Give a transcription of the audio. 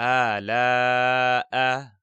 آلاء.